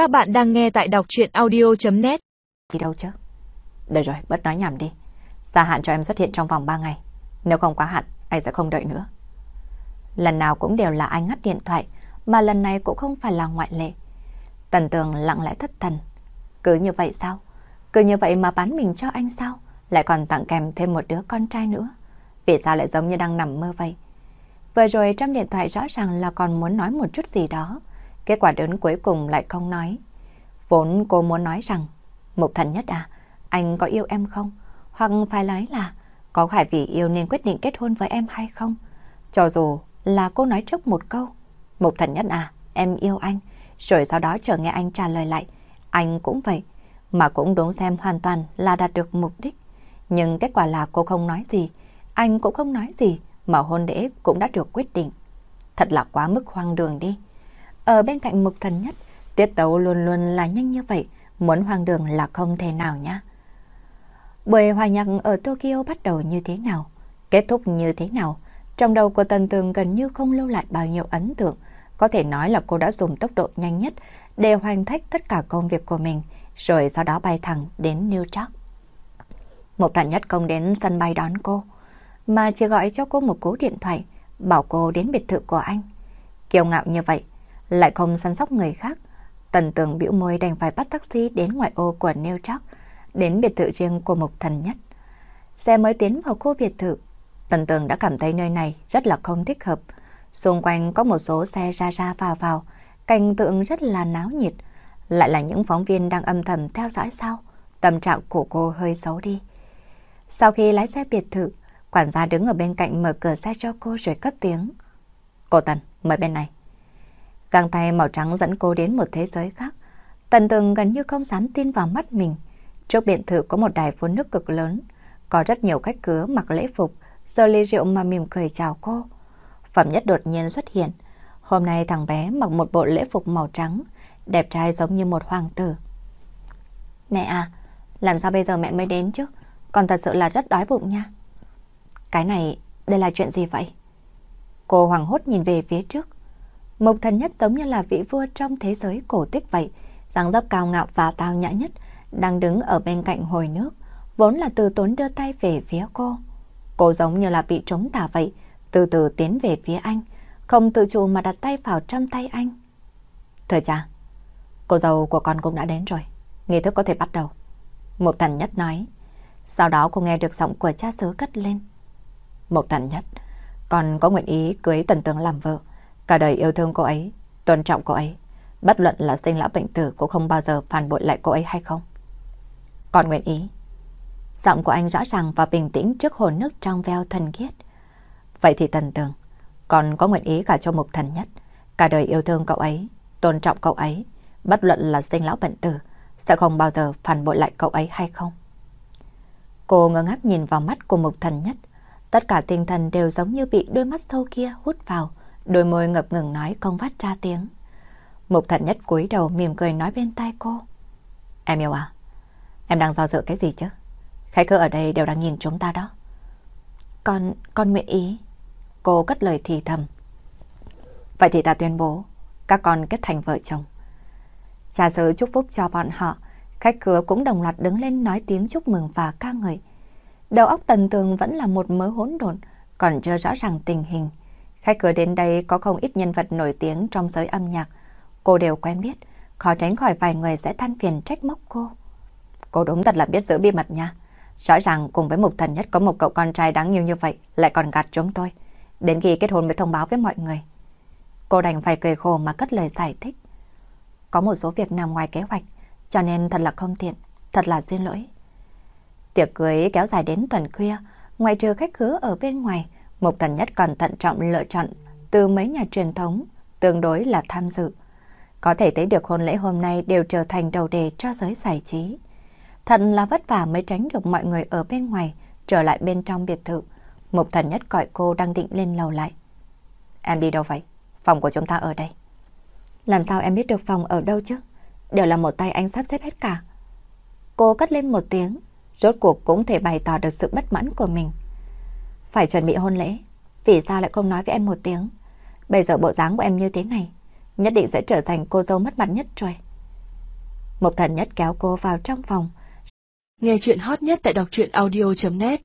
Các bạn đang nghe tại đọc chuyện audio.net Đi đâu chứ? Được rồi, bớt nói nhảm đi. Gia hạn cho em xuất hiện trong vòng 3 ngày. Nếu không quá hạn, anh sẽ không đợi nữa. Lần nào cũng đều là anh ngắt điện thoại, mà lần này cũng không phải là ngoại lệ. Tần tường lặng lẽ thất thần. Cứ như vậy sao? Cứ như vậy mà bán mình cho anh sao? Lại còn tặng kèm thêm một đứa con trai nữa. Vì sao lại giống như đang nằm mơ vậy? Vừa rồi trong điện thoại rõ ràng là còn muốn nói một chút gì đó. Kết quả đến cuối cùng lại không nói. Vốn cô muốn nói rằng, Mục thần nhất à, anh có yêu em không? Hoặc phải nói là, có phải vì yêu nên quyết định kết hôn với em hay không? Cho dù là cô nói trước một câu, Mục thần nhất à, em yêu anh. Rồi sau đó chờ nghe anh trả lời lại, anh cũng vậy. Mà cũng đúng xem hoàn toàn là đạt được mục đích. Nhưng kết quả là cô không nói gì, anh cũng không nói gì, mà hôn lễ cũng đã được quyết định. Thật là quá mức hoang đường đi. Ở bên cạnh mục thần nhất, tiết tấu luôn luôn là nhanh như vậy, muốn hoang đường là không thể nào nhá. Buổi hòa nhạc ở Tokyo bắt đầu như thế nào, kết thúc như thế nào, trong đầu của Tần Tường gần như không lưu lại bao nhiêu ấn tượng, có thể nói là cô đã dùng tốc độ nhanh nhất để hoàn thành tất cả công việc của mình, rồi sau đó bay thẳng đến New York. Một thần nhất không đến sân bay đón cô, mà chỉ gọi cho cô một cú điện thoại, bảo cô đến biệt thự của anh. Kiêu ngạo như vậy, lại không săn sóc người khác. Tần tường biểu môi đành phải bắt taxi đến ngoại ô của New York, đến biệt thự riêng của Mục Thần Nhất. Xe mới tiến vào khu biệt thự, Tần tường đã cảm thấy nơi này rất là không thích hợp. Xung quanh có một số xe ra ra vào vào, cảnh tượng rất là náo nhiệt. Lại là những phóng viên đang âm thầm theo dõi sao. Tâm trạng của cô hơi xấu đi. Sau khi lái xe biệt thự, quản gia đứng ở bên cạnh mở cửa xe cho cô rồi cất tiếng. Cô Tần, mời bên này. Găng tay màu trắng dẫn cô đến một thế giới khác. Tần tường gần như không dám tin vào mắt mình. Trước biệt thự có một đài phun nước cực lớn. Có rất nhiều khách cứa mặc lễ phục, giờ ly rượu mà mỉm cười chào cô. Phẩm nhất đột nhiên xuất hiện. Hôm nay thằng bé mặc một bộ lễ phục màu trắng, đẹp trai giống như một hoàng tử. Mẹ à, làm sao bây giờ mẹ mới đến chứ? Con thật sự là rất đói bụng nha. Cái này, đây là chuyện gì vậy? Cô hoàng hốt nhìn về phía trước. Mộc thần nhất giống như là vị vua trong thế giới cổ tích vậy, dáng dấp cao ngạo và tao nhã nhất, đang đứng ở bên cạnh hồi nước, vốn là từ tốn đưa tay về phía cô. Cô giống như là bị trống tả vậy, từ từ tiến về phía anh, không tự chủ mà đặt tay vào trong tay anh. Thời cha, cô dâu của con cũng đã đến rồi, nghi thức có thể bắt đầu. Mộc thần nhất nói. Sau đó cô nghe được giọng của cha xứ cất lên. Mộc thần nhất, con có nguyện ý cưới tần tướng làm vợ. Cả đời yêu thương cô ấy, tôn trọng cô ấy. Bất luận là sinh lão bệnh tử cũng không bao giờ phản bội lại cô ấy hay không. còn nguyện ý. Giọng của anh rõ ràng và bình tĩnh trước hồ nước trong veo thần khiết. Vậy thì tần tường, còn có nguyện ý cả cho mục thần nhất. Cả đời yêu thương cậu ấy, tôn trọng cậu ấy. Bất luận là sinh lão bệnh tử, sẽ không bao giờ phản bội lại cậu ấy hay không. Cô ngơ ngác nhìn vào mắt của mục thần nhất. Tất cả tinh thần đều giống như bị đôi mắt sâu kia hút vào, đôi môi ngập ngừng nói không phát ra tiếng. Mục thật nhất cúi đầu mỉm cười nói bên tai cô. Em yêu à, em đang do dự cái gì chứ? Khách cơ ở đây đều đang nhìn chúng ta đó. Con, con nguyện ý. Cô cất lời thì thầm. Vậy thì ta tuyên bố, các con kết thành vợ chồng. Cha sứ chúc phúc cho bọn họ, khách khứa cũng đồng loạt đứng lên nói tiếng chúc mừng và ca ngợi. Đầu óc tần tường vẫn là một mớ hỗn độn, còn chưa rõ ràng tình hình. Khách khứa đến đây có không ít nhân vật nổi tiếng trong giới âm nhạc. Cô đều quen biết, khó tránh khỏi vài người sẽ than phiền trách móc cô. Cô đúng thật là biết giữ bí mật nha. Rõ ràng cùng với mục thần nhất có một cậu con trai đáng yêu như vậy, lại còn gạt chúng tôi. Đến khi kết hôn mới thông báo với mọi người. Cô đành phải cười khổ mà cất lời giải thích. Có một số việc nằm ngoài kế hoạch, cho nên thật là không tiện, thật là xin lỗi. Tiệc cưới kéo dài đến tuần khuya, ngoài trừ khách khứa ở bên ngoài, Mục Thần Nhất còn thận trọng lựa chọn từ mấy nhà truyền thống, tương đối là tham dự. Có thể thấy được hôn lễ hôm nay đều trở thành đầu đề cho giới giải trí. Thật là vất vả mới tránh được mọi người ở bên ngoài, trở lại bên trong biệt thự. Mục Thần Nhất gọi cô đang định lên lầu lại. Em đi đâu vậy? Phòng của chúng ta ở đây. Làm sao em biết được phòng ở đâu chứ? Đều là một tay anh sắp xếp hết cả. Cô cất lên một tiếng, rốt cuộc cũng thể bày tỏ được sự bất mãn của mình. Phải chuẩn bị hôn lễ, vì sao lại không nói với em một tiếng? Bây giờ bộ dáng của em như thế này, nhất định sẽ trở thành cô dâu mất mặt nhất rồi. Mộc thần nhất kéo cô vào trong phòng. Nghe chuyện hot nhất tại đọc truyện audio.net